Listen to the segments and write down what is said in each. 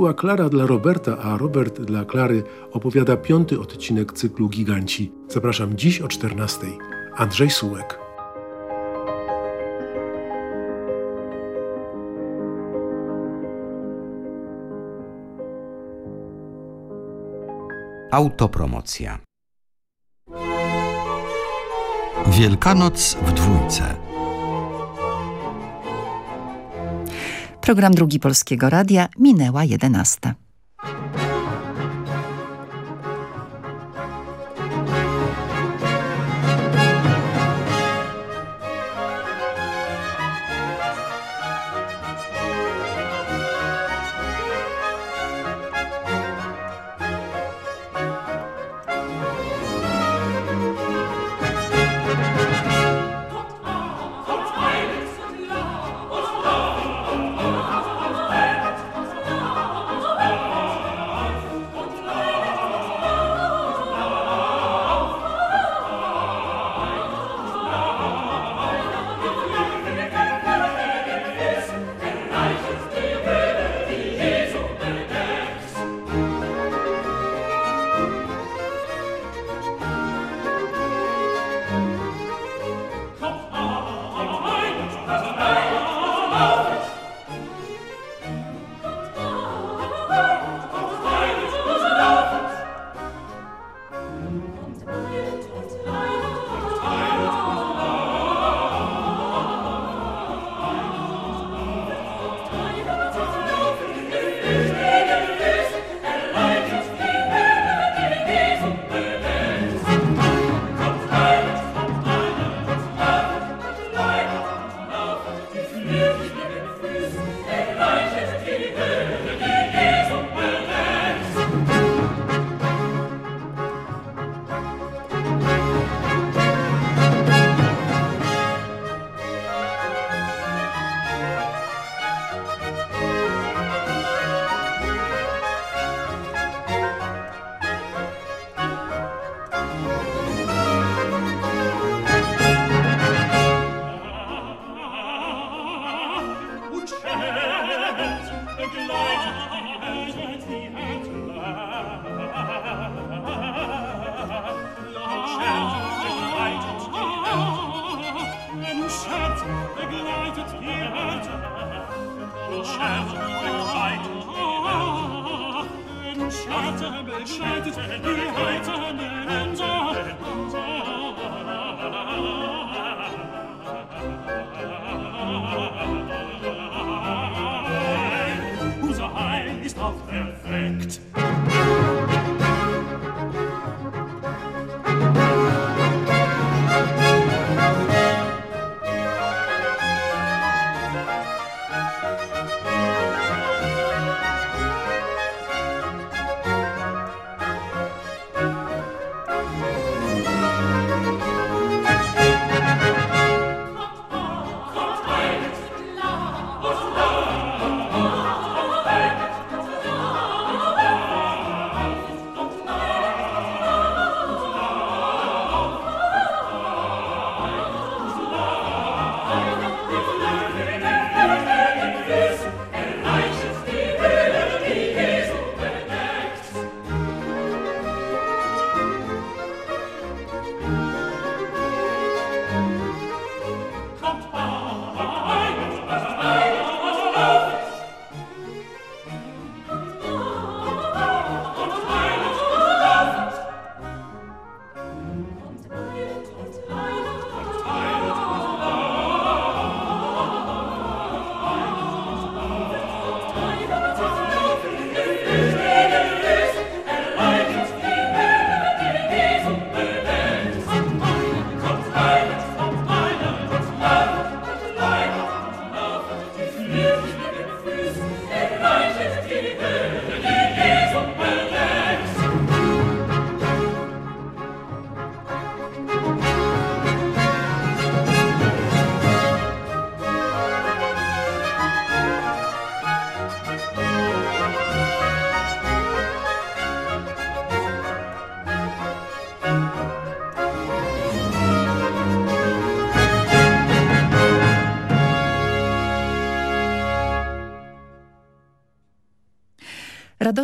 Była Klara dla Roberta, a Robert dla Klary opowiada piąty odcinek cyklu Giganci. Zapraszam dziś o 14. Andrzej Sułek. Autopromocja. Wielkanoc w dwójce. Program Drugi Polskiego Radia minęła 11.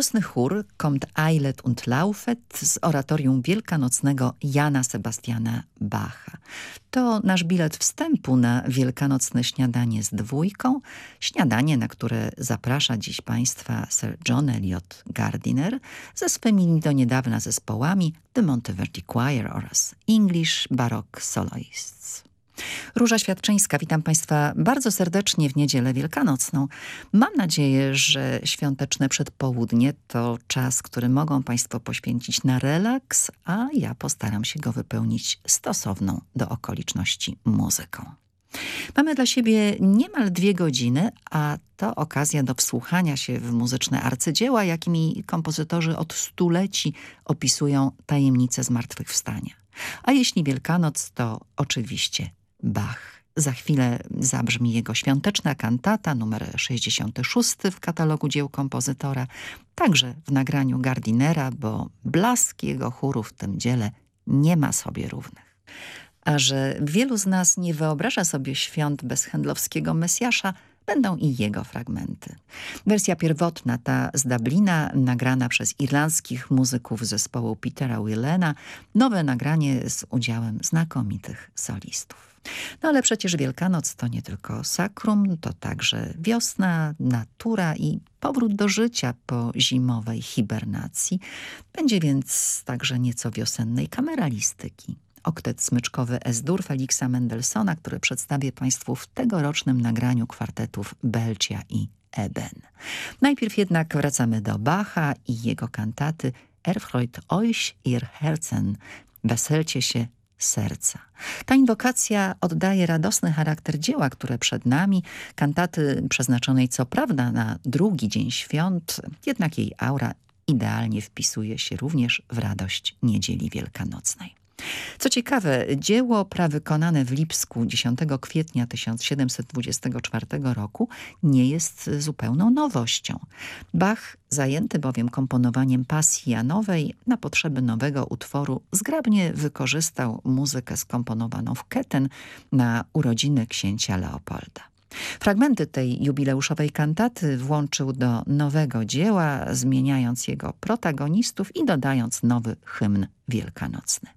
Radosny chór Kommt Eilet und Laufet z oratorium wielkanocnego Jana Sebastiana Bacha. To nasz bilet wstępu na wielkanocne śniadanie z dwójką. Śniadanie, na które zaprasza dziś Państwa Sir John Eliot Gardiner ze swymi do niedawna zespołami The Monteverdi Choir oraz English Baroque Soloists. Róża Świadczyńska, witam Państwa bardzo serdecznie w niedzielę wielkanocną. Mam nadzieję, że świąteczne przedpołudnie to czas, który mogą Państwo poświęcić na relaks, a ja postaram się go wypełnić stosowną do okoliczności muzyką. Mamy dla siebie niemal dwie godziny, a to okazja do wsłuchania się w muzyczne arcydzieła, jakimi kompozytorzy od stuleci opisują tajemnice zmartwychwstania. A jeśli Wielkanoc, to oczywiście Bach. Za chwilę zabrzmi jego świąteczna kantata numer 66 w katalogu dzieł kompozytora, także w nagraniu Gardinera, bo blask jego chóru w tym dziele nie ma sobie równych. A że wielu z nas nie wyobraża sobie świąt bez handlowskiego Mesjasza, będą i jego fragmenty. Wersja pierwotna, ta z Dublina, nagrana przez irlandzkich muzyków zespołu Petera Willena, nowe nagranie z udziałem znakomitych solistów. No ale przecież Wielkanoc to nie tylko sakrum, to także wiosna, natura i powrót do życia po zimowej hibernacji. Będzie więc także nieco wiosennej kameralistyki. Oktet smyczkowy S-dur Feliksa Mendelssohna, który przedstawię Państwu w tegorocznym nagraniu kwartetów Belcia i Eben. Najpierw jednak wracamy do Bacha i jego kantaty Erfreut euch ihr Herzen, weselcie się serca. Ta inwokacja oddaje radosny charakter dzieła, które przed nami, kantaty przeznaczonej co prawda na drugi dzień świąt, jednak jej aura idealnie wpisuje się również w radość niedzieli wielkanocnej. Co ciekawe, dzieło prawykonane w Lipsku 10 kwietnia 1724 roku nie jest zupełną nowością. Bach, zajęty bowiem komponowaniem pasji Janowej na potrzeby nowego utworu, zgrabnie wykorzystał muzykę skomponowaną w Keten na urodziny księcia Leopolda. Fragmenty tej jubileuszowej kantaty włączył do nowego dzieła, zmieniając jego protagonistów i dodając nowy hymn wielkanocny.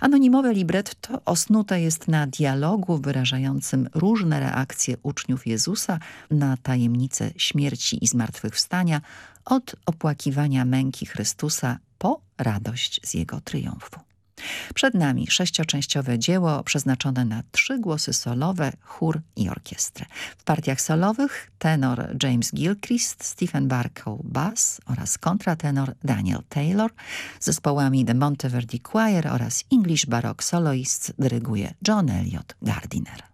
Anonimowe libretto osnute jest na dialogu wyrażającym różne reakcje uczniów Jezusa na tajemnicę śmierci i zmartwychwstania od opłakiwania męki Chrystusa po radość z Jego triumfu. Przed nami sześcioczęściowe dzieło przeznaczone na trzy głosy solowe, chór i orkiestrę. W partiach solowych tenor James Gilchrist, Stephen Barkow bass oraz kontratenor Daniel Taylor. Zespołami The Monteverdi Choir oraz English Baroque Soloists dyryguje John Elliott Gardiner.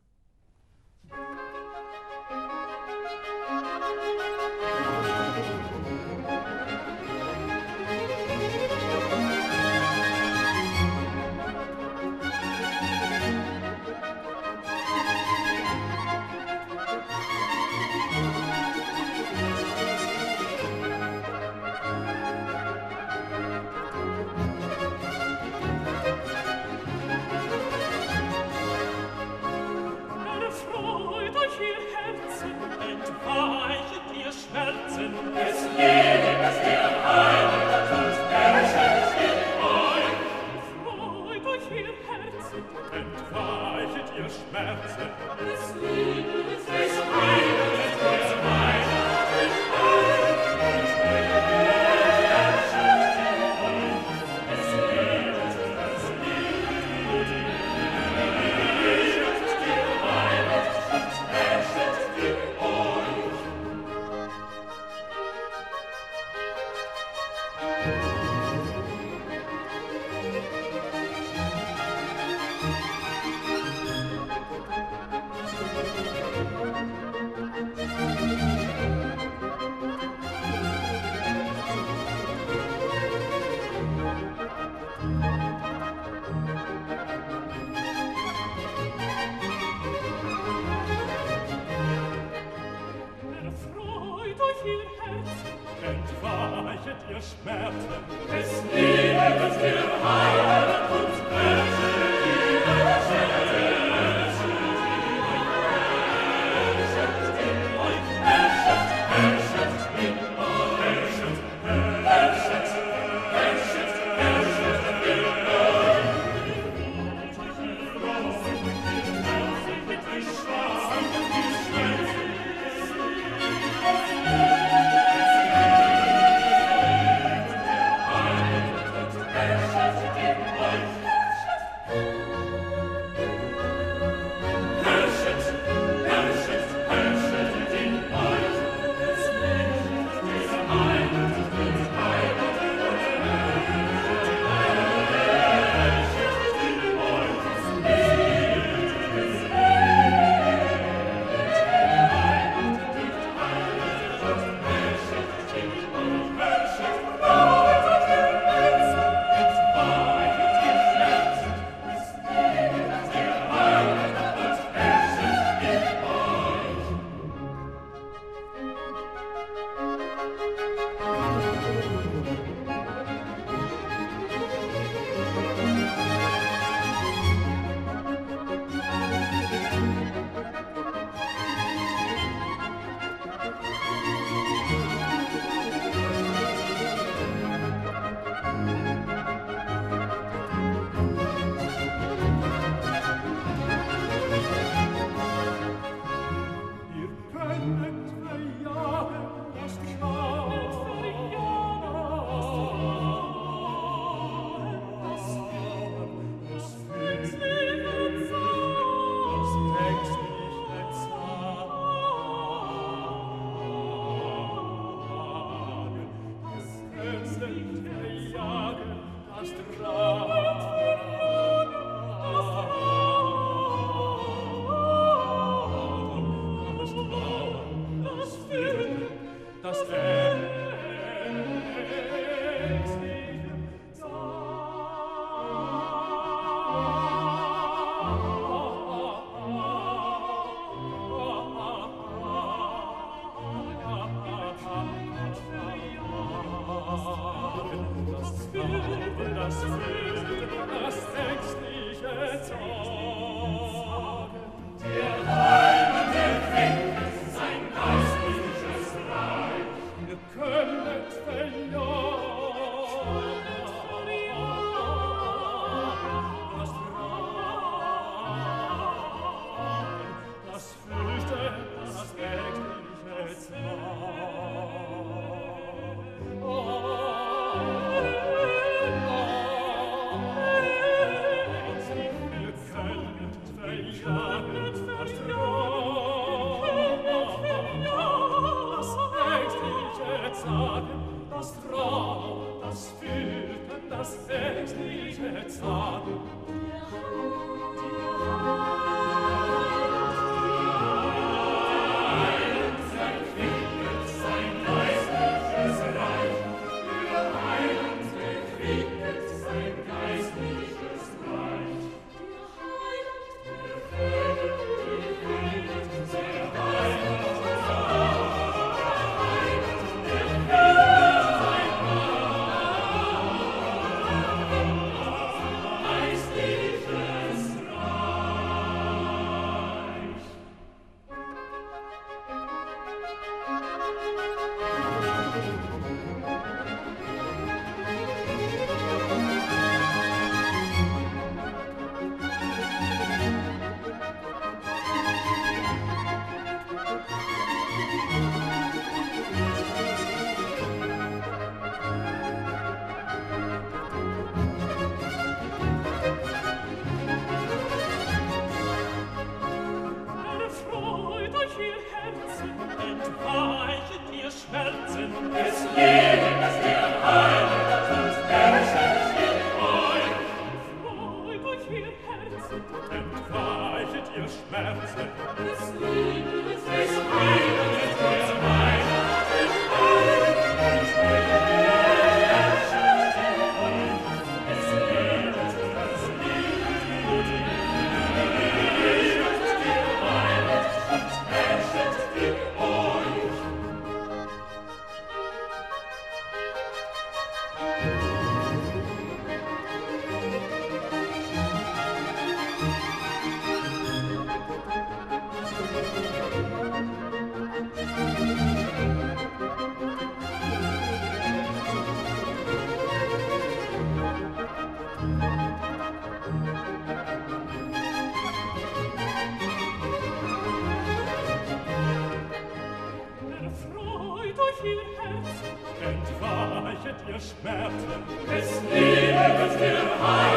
Schmerzen des Lebens der Heil.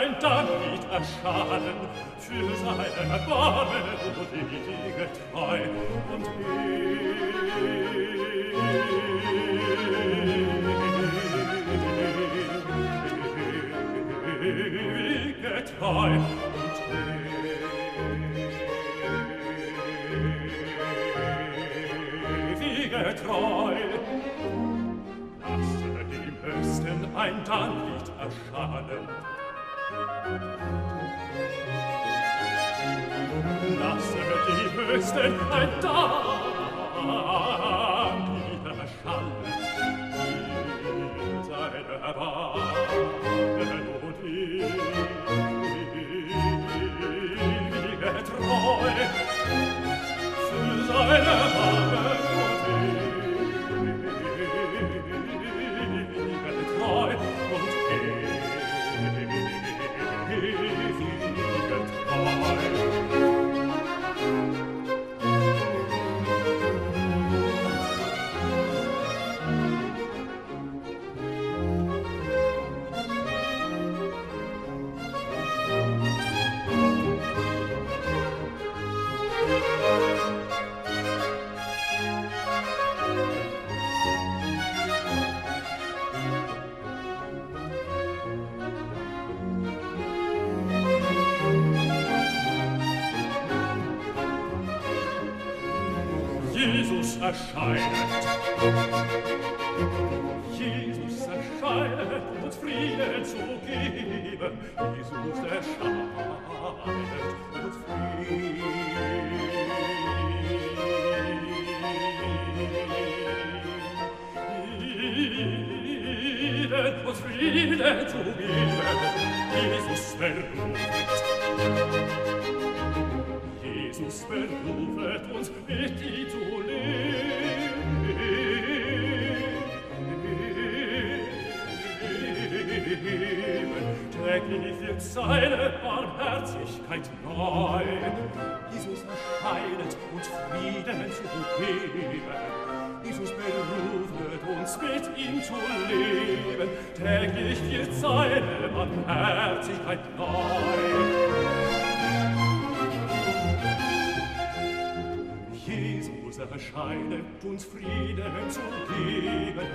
sein David erscharen, für seinen Erbarmen Lasse die Wüste ein Tag erscheinen. setzt seine Barmherzigkeit neu. Jesus erscheinet und Frieden zu geben. Jesus berufet uns, mit ihm zu leben. Täglich wird seine Barmherzigkeit neu. Jesus erscheinet uns Frieden zu geben.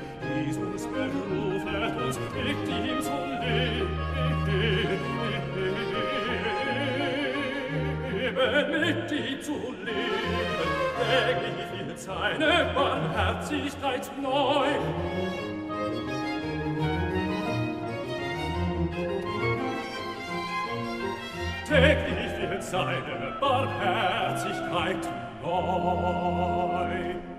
Jesus berufet uns, mit ihm zu leben. Mit ihm zu leben. Täglich wird seine Barmherzigkeit neu. Täglich wird seine Barmherzigkeit neu. noi.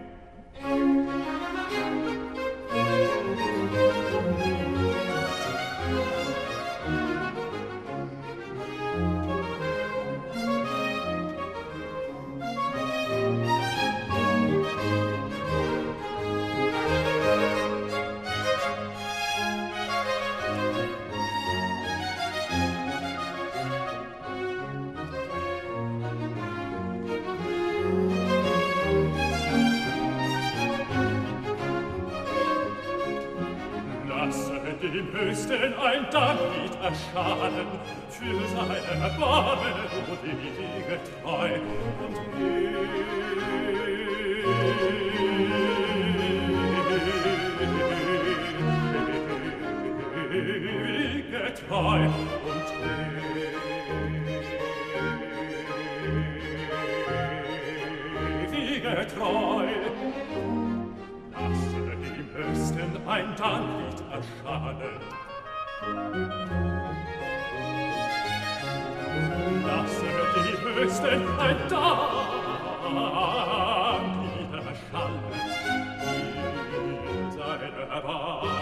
above.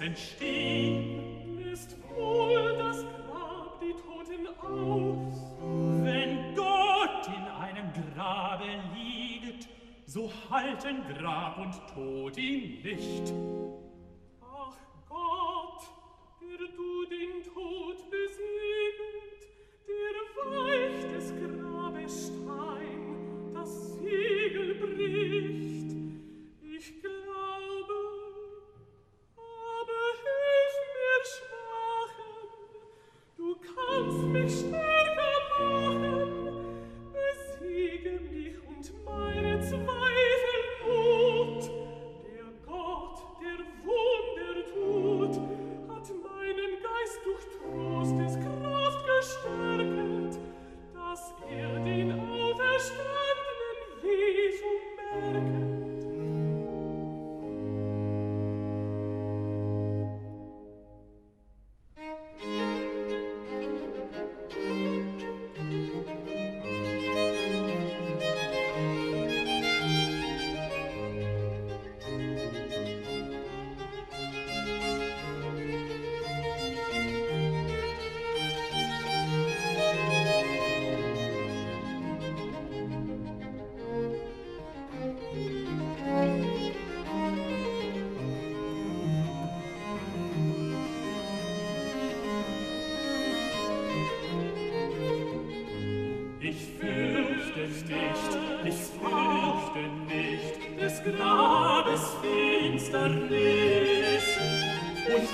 entstehn, ist wohl das Grab die Toten aus. Wenn Gott in einem Grabe liegt, so halten Grab und Tod ihn nicht. wollte nicht des Grabes Finsternis und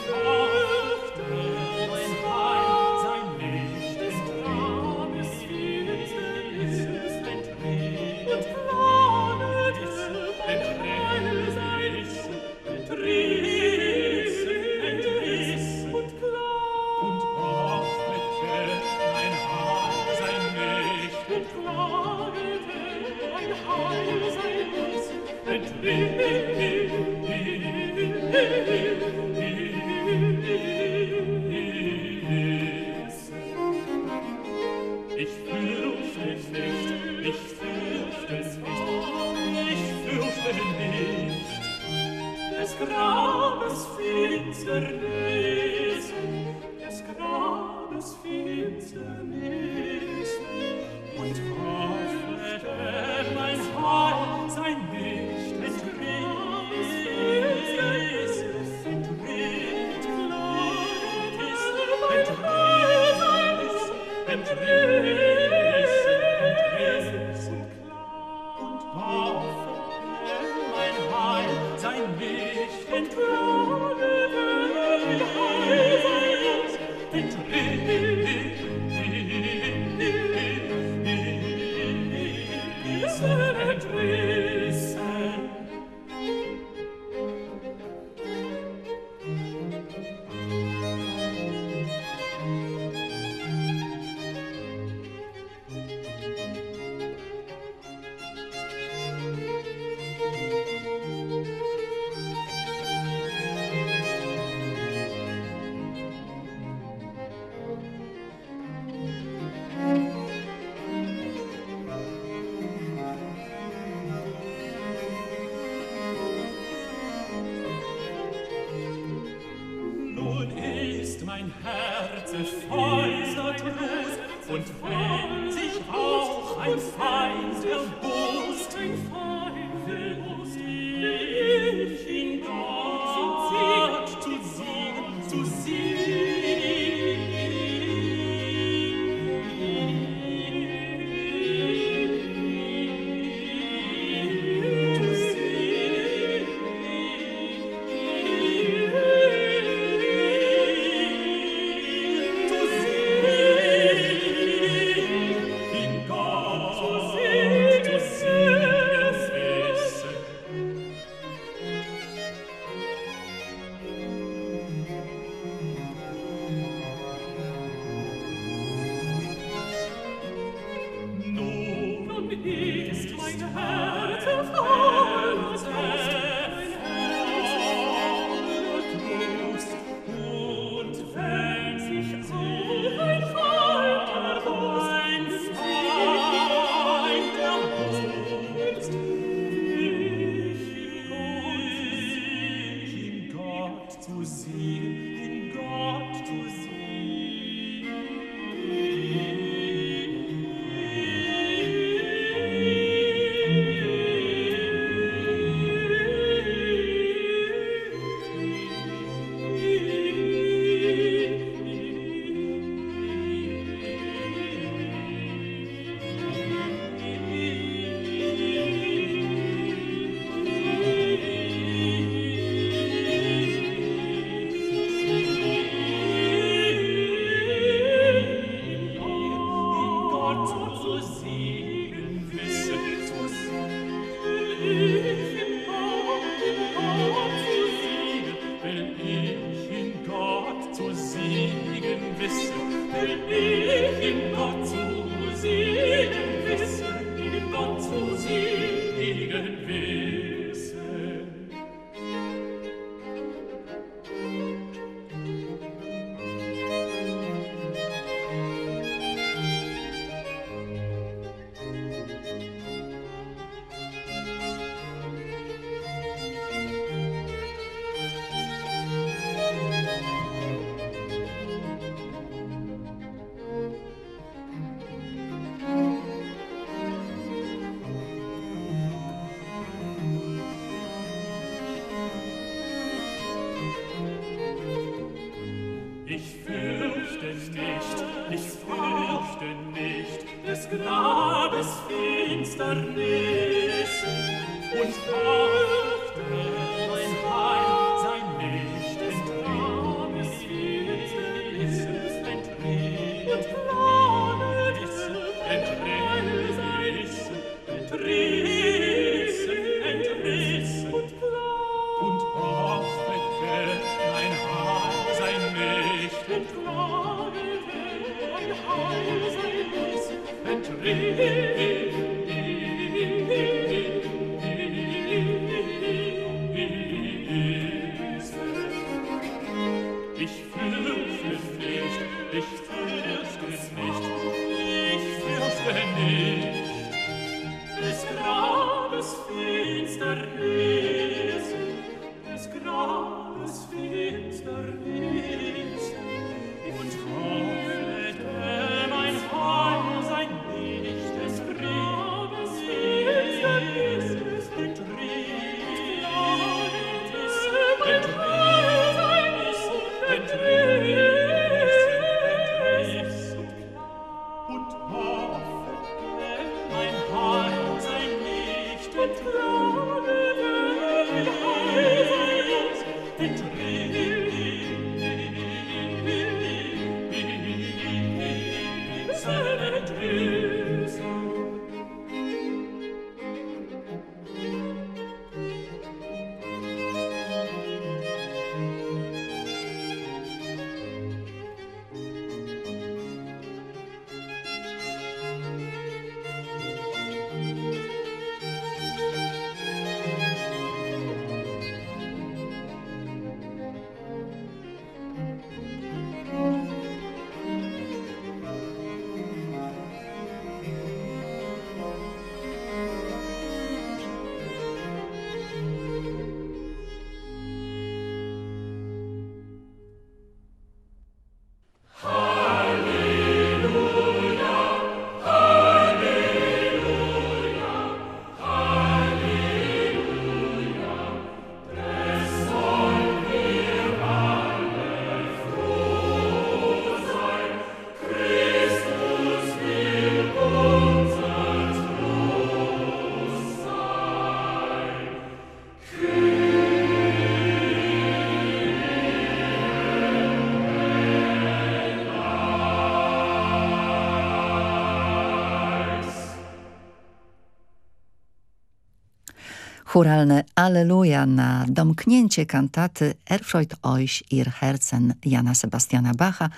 churalne Alleluja na domknięcie kantaty Erfreut euch ihr Herzen Jana Sebastiana Bacha,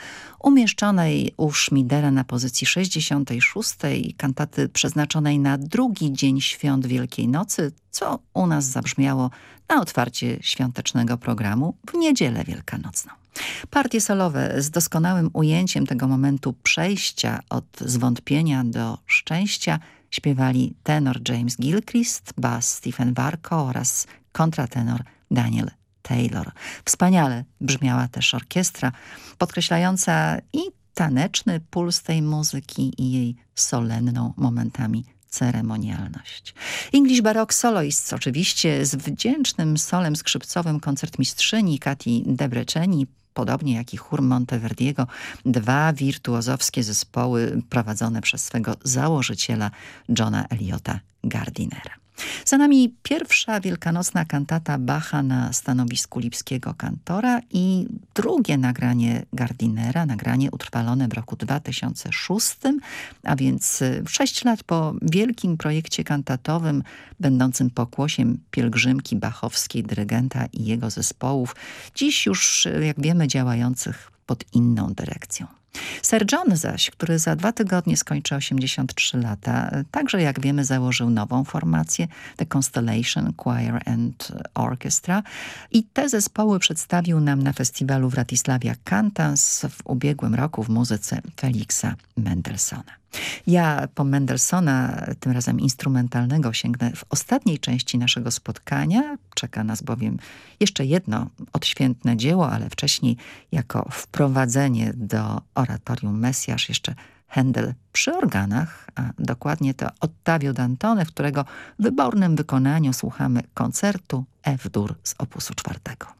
umieszczonej u Schmidera na pozycji 66, kantaty przeznaczonej na drugi dzień świąt Wielkiej Nocy, co u nas zabrzmiało na otwarcie świątecznego programu w niedzielę wielkanocną. Partie solowe z doskonałym ujęciem tego momentu przejścia od zwątpienia do szczęścia – śpiewali tenor James Gilchrist, bass Stephen Barco oraz kontratenor Daniel Taylor. Wspaniale brzmiała też orkiestra, podkreślająca i taneczny puls tej muzyki i jej solenną momentami ceremonialność. English Baroque Soloists oczywiście z wdzięcznym solem skrzypcowym koncertmistrzyni Kati Debreceni podobnie jak i chór Monteverdiego, dwa wirtuozowskie zespoły prowadzone przez swego założyciela Johna Eliota Gardinera. Za nami pierwsza wielkanocna kantata Bacha na stanowisku lipskiego kantora i drugie nagranie Gardinera, nagranie utrwalone w roku 2006, a więc sześć lat po wielkim projekcie kantatowym będącym pokłosiem pielgrzymki bachowskiej dyrygenta i jego zespołów, dziś już, jak wiemy, działających pod inną dyrekcją. Sir John zaś, który za dwa tygodnie skończy 83 lata, także jak wiemy założył nową formację The Constellation Choir and Orchestra i te zespoły przedstawił nam na festiwalu w Ratislavia Cantans w ubiegłym roku w muzyce Felixa Mendelssohna. Ja po Mendelssohna, tym razem instrumentalnego, sięgnę w ostatniej części naszego spotkania. Czeka nas bowiem jeszcze jedno odświętne dzieło, ale wcześniej jako wprowadzenie do oratorium Mesjasz jeszcze Händel przy organach, a dokładnie to Ottavio Dantone, w którego wybornym wykonaniu słuchamy koncertu F-dur z opusu czwartego.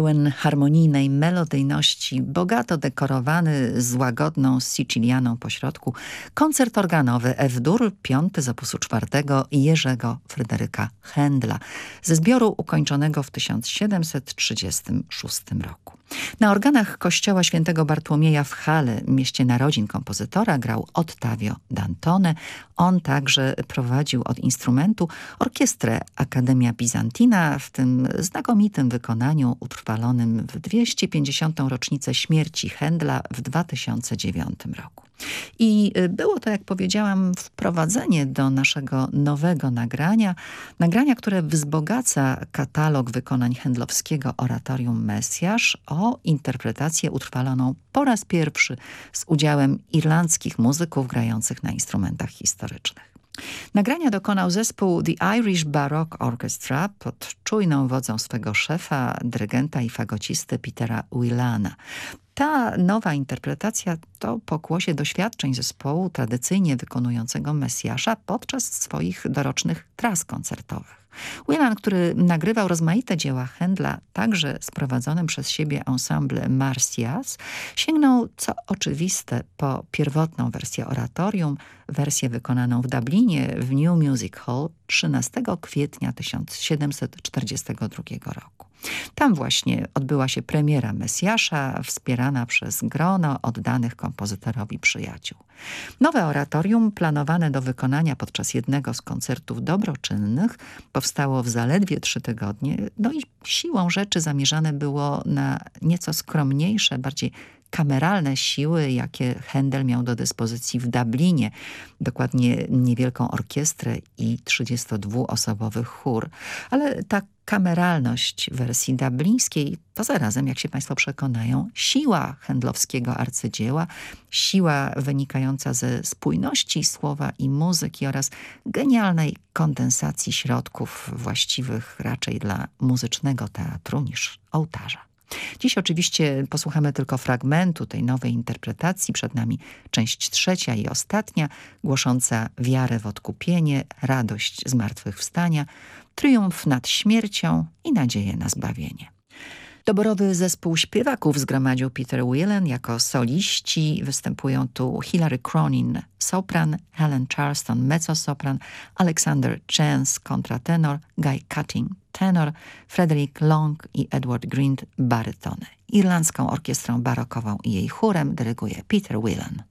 Pełen harmonijnej melodyjności, bogato dekorowany z łagodną sicilianą pośrodku, koncert organowy F-dur, piąty z opusu czwartego Jerzego Fryderyka Händla, ze zbioru ukończonego w 1736 roku. Na organach kościoła świętego Bartłomieja w Halle, mieście narodzin kompozytora, grał Ottavio Dantone. On także prowadził od instrumentu orkiestrę Akademia Bizantina w tym znakomitym wykonaniu utrwalonym w 250. rocznicę śmierci Händla w 2009 roku. I y, było to, jak powiedziałam, wprowadzenie do naszego nowego nagrania. Nagrania, które wzbogaca katalog wykonań Händlowskiego oratorium Mesjasz o interpretację utrwaloną po raz pierwszy z udziałem irlandzkich muzyków grających na instrumentach historycznych. Nagrania dokonał zespół The Irish Baroque Orchestra pod czujną wodzą swego szefa, dyrygenta i fagocisty Petera Willana. Ta nowa interpretacja to pokłosie doświadczeń zespołu tradycyjnie wykonującego Mesjasza podczas swoich dorocznych tras koncertowych. Wielan, który nagrywał rozmaite dzieła Händla, także sprowadzonym przez siebie ensemble Marcias, sięgnął, co oczywiste, po pierwotną wersję oratorium, wersję wykonaną w Dublinie w New Music Hall 13 kwietnia 1742 roku. Tam właśnie odbyła się premiera Mesjasza, wspierana przez grono oddanych kompozytorowi przyjaciół. Nowe oratorium, planowane do wykonania podczas jednego z koncertów dobroczynnych, powstało w zaledwie trzy tygodnie, no i siłą rzeczy zamierzane było na nieco skromniejsze, bardziej kameralne siły, jakie Händel miał do dyspozycji w Dublinie. Dokładnie niewielką orkiestrę i 32-osobowy chór. Ale ta kameralność wersji dublińskiej to zarazem, jak się Państwo przekonają, siła handlowskiego arcydzieła, siła wynikająca ze spójności słowa i muzyki oraz genialnej kondensacji środków właściwych raczej dla muzycznego teatru niż ołtarza. Dziś oczywiście posłuchamy tylko fragmentu tej nowej interpretacji. Przed nami część trzecia i ostatnia, głosząca wiarę w odkupienie, radość zmartwychwstania, triumf nad śmiercią i nadzieję na zbawienie. Doborowy zespół śpiewaków zgromadził Peter Whelan. Jako soliści występują tu Hilary Cronin, sopran, Helen Charleston, mezzosopran, Alexander Chance, kontratenor, Guy Cutting, tenor, Frederick Long i Edward Grint, barytony. Irlandzką orkiestrą barokową i jej chórem dyryguje Peter Whelan.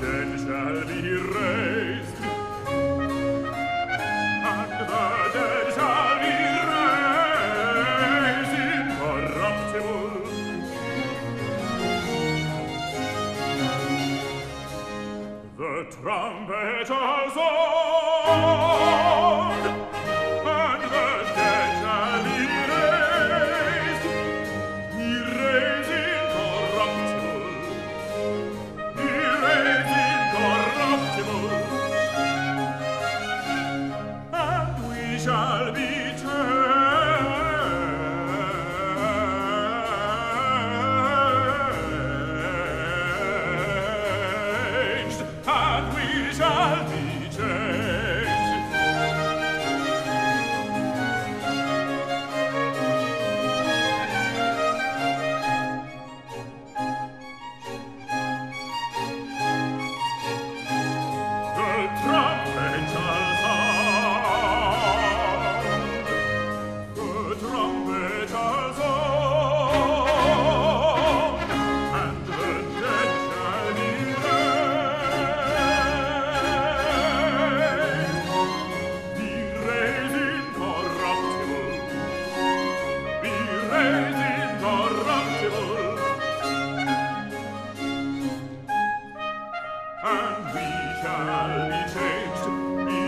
mountain shall be raised. And the dead shall be raised incorruptible. The trumpet